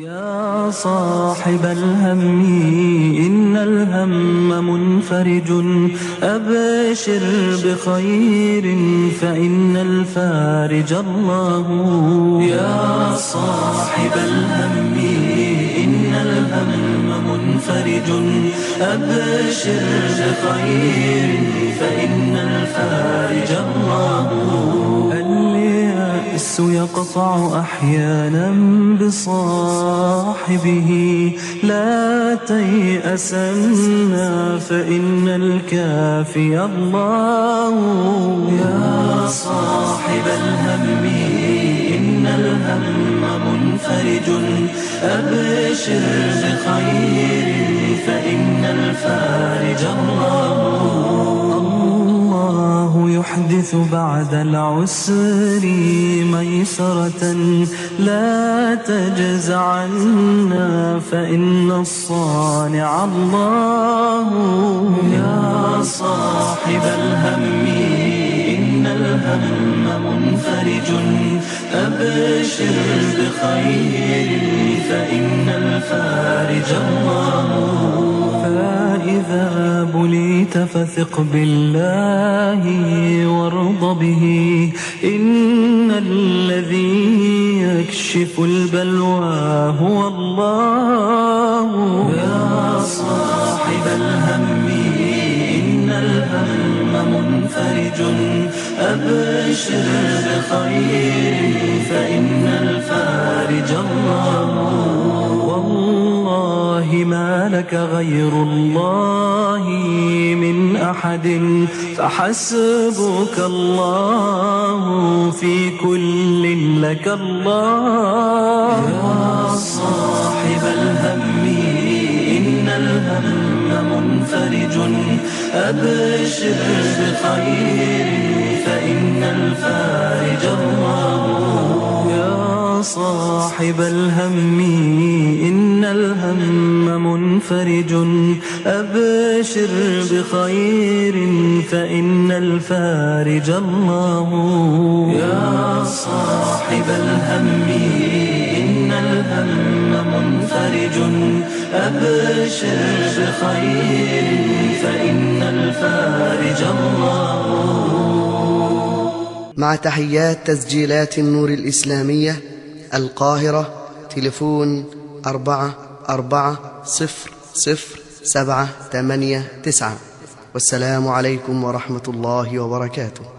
يا صاحب الهم إن الهم منفرج. أبشر بخير فإن الفارج الله. يا صاحب الهم إن الهم منفرج. أبشر بخير يقطع أحيانا بصاحبه. لا تيأسنا فإن الكافي الله يا صاحب الهم إن الهم منفرج. أبشر بخير فإن الفارج الله. يحدث بعد العسر ميسرة لا تجز عنا فإن الصانع الله يا صاحب الهم إن الهم منفرج. أبشر بخير فإن الفارج الله فثق بالله وارض به. إن الذي يكشف البلوى هو الله. يا صاحب الهم إن الهم منفرج. أبشر بخير فإن الفارج الله. ما لك غير الله من أحد فحسبك الله في كل لك الله. يا صاحب الهم إن الهم منفرج. أبشر بخير فإن الفارج الله. يا صاحب الهم الهم منفرج. أبشر بخير فإن الفارج الله. يا صاحب الهم إن الهم منفرج. أبشر بخير فإن الفارج الله. مع تحيات تسجيلات النور الإسلامية القاهرة تلفون أربعة أربعة صفر صفر سبعة ثمانية تسعة. والسلام عليكم ورحمة الله وبركاته.